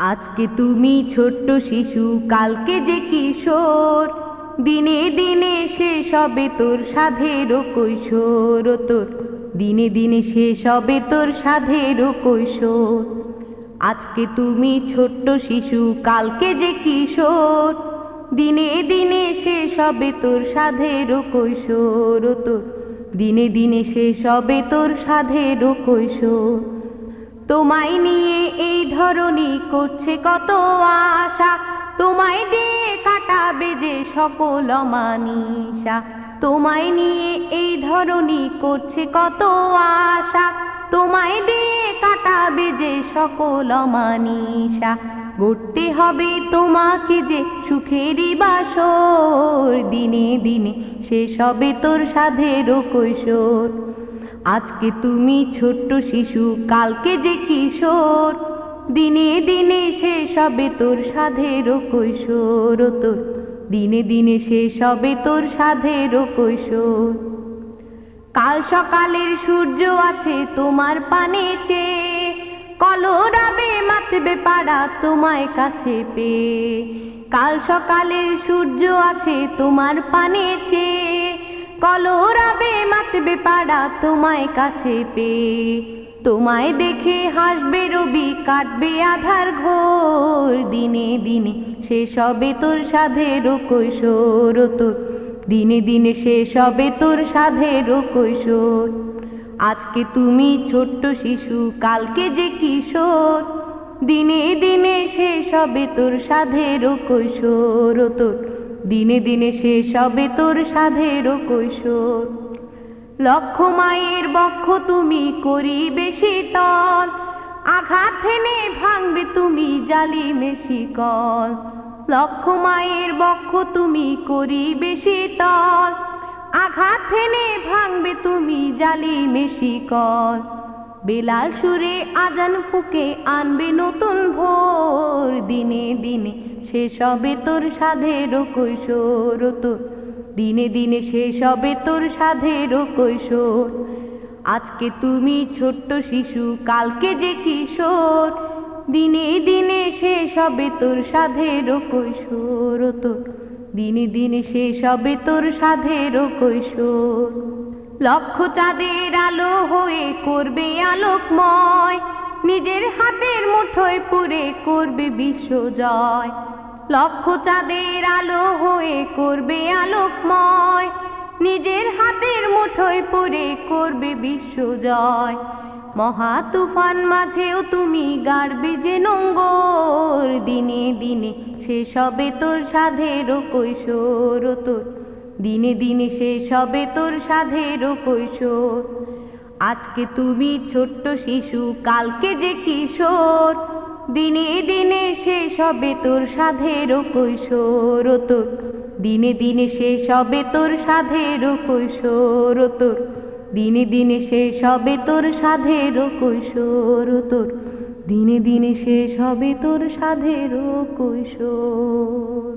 আজকে তুমি ছোট্ট শিশু, কালকে যে কিশোর। দিনে দিনে শেষ হবে তোর সাধের কৈশোর তোর দিনে দিনে শেষ হবে তোর সাধের কৈশোর। আজকে তুমি ছোট্ট শিশু, কালকে যে কিশোর। দিনে দিনে শেষ হবে তোর সাধের কৈশোর তোর দিনে দিনে শেষ হবে তোর সাধের কৈশোর। তোমায় নিয়ে এই ধরনী করছে কত আশা। তোমায় দিয়ে কাটাবে যে সকল মানিসা তোমায় নিয়ে এই ধরনী করছে কত আশা। তোমায় দিয়ে কাটাবে যে সকল মানিসা গড়তে হবে তোমাকে যে সুখেরই বাসর। দিনে দিনে শেষ হবে তোর সাধের কৈশোর। আজকে তুমি ছোট্ট শিশু, কালকে যে কিশোর। দিনে দিনে সে হবে তোর সাধের কৈশোর তোর দিনে দিনে শেষ হবে তোর সাধের কৈশোর। কাল সকালের সূর্য আছে তোমার পানে চেয়ে কলরাবে মাতবে পাড়া তোমায় কাছে পেয়ে। কাল সকালের সূর্য আছে তোমার পানে চেয়ে কলরাবে মাতবে পাড়া তোমায় কাছে পেয়ে। তোমায় দেখে হাসবে রবি কাটবে আধার ঘোর। দিনে দিনে শেষ হবে তোর সাধের কৈশোর তোর। দিনে দিনে শেষ হবে তোর সাধের কৈশোর আজকে তুমি ছোট্ট শিশু, কালকে যে কিশোর। দিনে দিনে শেষ হবে তোর সাধের কৈশোর তোর। দিনে দিনে শেষ হবে তোর সাধের কৈশোর। লক্ষ মায়ের বক্ষ তুমি করিবে তল আঘাত হেনে ভাঙবে তুমি জালি মেশি কল। লক্ষ মায়ের বক্ষ তুমি করিবে তল আঘাত হেনে ভাঙবে তুমি জালি মেশি কল। বেলাল সুরে আজান ফুকে আনবে নতুন ভোর। দিনে দিনে শেষ হবে তোর সাধের কৈশোর তোর। দিনে দিনে শেষ হবে তোর সাধের কৈশোর। আজকে তুমি ছোট্ট শিশু, কালকে যে কিশোর। দিনে দিনে শেষ হবে তোর সাধের কৈশোর তোর। দিনে দিনে শেষ হবে তোর সাধের কৈশোর। লক্ষ চাঁদের আলো হয়ে করবে আলোকময়। নিজের হাতের মুঠোয় পুরে করবে বিশ্ব জয়। লক্ষ চাঁদের আলো হয়ে করবে আলোকময়। নিজের হাতের মুঠোয় পরে করবে বিশ্ব জয়। মহা তুফান মাঝেও তুমি গাড়বে যে নঙ্গর। দিনে দিনে শেষ হবে তোর সাধের কৈশোর তোর দিনে দিনে শেষ হবে তোর সাধের কৈশোর। আজকে তুমি ছোট্ট শিশু, কালকে যে কিশোর। দিনে দিনে শেষ হবে তোর সাধের কৈশোর তোর দিনে দিনে শেষ হবে তোর সাধের কৈশোর তোর দিনে দিনে শেষ হবে তোর সাধের কৈশোর তোর দিনে দিনে শেষ হবে তোর সাধের কৈশোর।